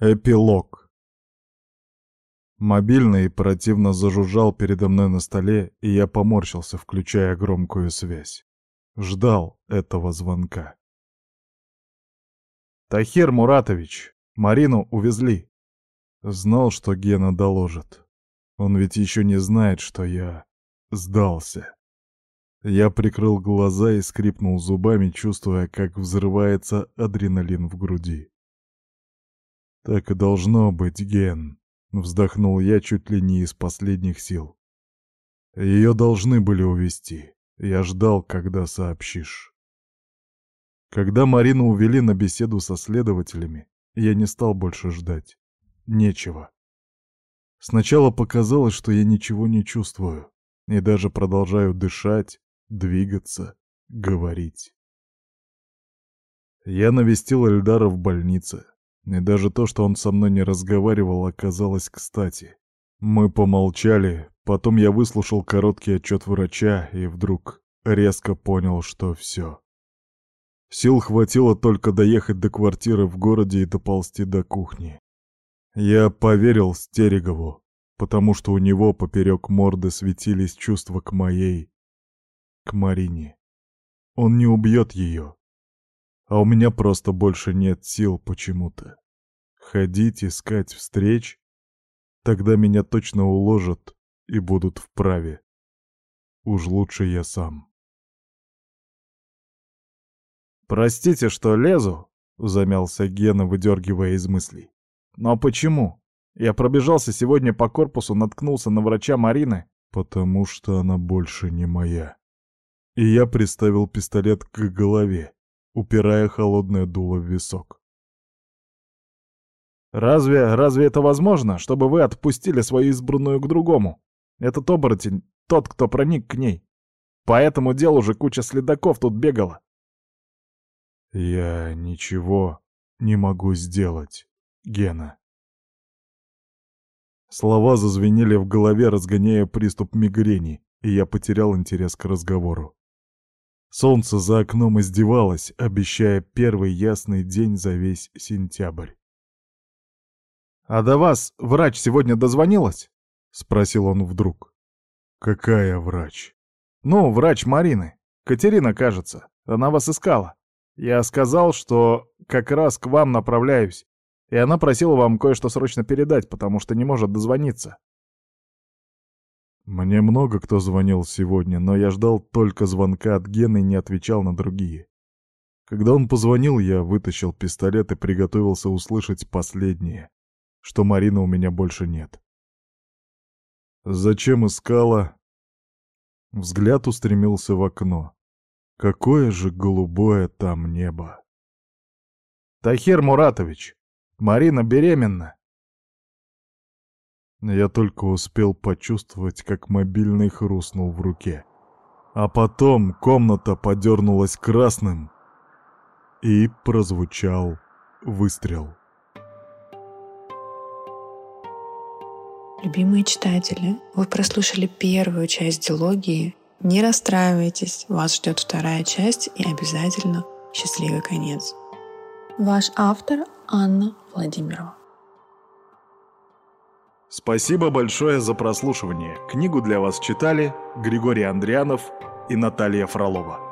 Эпилог. Мобильный противно зажужжал передо мной на столе, и я поморщился, включая громкую связь. Ждал этого звонка. «Тахир Муратович, Марину увезли». Знал, что Гена доложит. Он ведь еще не знает, что я сдался. Я прикрыл глаза и скрипнул зубами, чувствуя, как взрывается адреналин в груди. «Так и должно быть, Ген», — вздохнул я чуть ли не из последних сил. «Ее должны были увести. Я ждал, когда сообщишь». Когда Марину увели на беседу со следователями, я не стал больше ждать. Нечего. Сначала показалось, что я ничего не чувствую, и даже продолжаю дышать, двигаться, говорить. Я навестил Эльдара в больнице, и даже то, что он со мной не разговаривал, оказалось кстати. Мы помолчали, потом я выслушал короткий отчет врача и вдруг резко понял, что все. Сил хватило только доехать до квартиры в городе и доползти до кухни. Я поверил Стерегову, потому что у него поперек морды светились чувства к моей, к Марине. Он не убьет ее, а у меня просто больше нет сил почему-то. Ходить, искать встреч? Тогда меня точно уложат и будут вправе. Уж лучше я сам. «Простите, что лезу», — замялся Гена, выдергивая из мыслей. «Но почему? Я пробежался сегодня по корпусу, наткнулся на врача Марины». «Потому что она больше не моя». И я приставил пистолет к голове упирая холодное дуло в висок. «Разве, разве это возможно, чтобы вы отпустили свою избранную к другому? Этот оборотень — тот, кто проник к ней. По этому делу же куча следаков тут бегала». «Я ничего не могу сделать, Гена». Слова зазвенели в голове, разгоняя приступ мигрени, и я потерял интерес к разговору. Солнце за окном издевалось, обещая первый ясный день за весь сентябрь. «А до вас врач сегодня дозвонилась?» — спросил он вдруг. «Какая врач?» «Ну, врач Марины. Катерина, кажется. Она вас искала. Я сказал, что как раз к вам направляюсь, и она просила вам кое-что срочно передать, потому что не может дозвониться». Мне много кто звонил сегодня, но я ждал только звонка от Гены и не отвечал на другие. Когда он позвонил, я вытащил пистолет и приготовился услышать последнее, что Марины у меня больше нет. Зачем искала? Взгляд устремился в окно. Какое же голубое там небо. «Тахир Муратович, Марина беременна!» Я только успел почувствовать, как мобильный хрустнул в руке. А потом комната подернулась красным, и прозвучал выстрел. Любимые читатели, вы прослушали первую часть дилогии. Не расстраивайтесь, вас ждет вторая часть и обязательно счастливый конец. Ваш автор Анна Владимирова. Спасибо большое за прослушивание. Книгу для вас читали Григорий Андрианов и Наталья Фролова.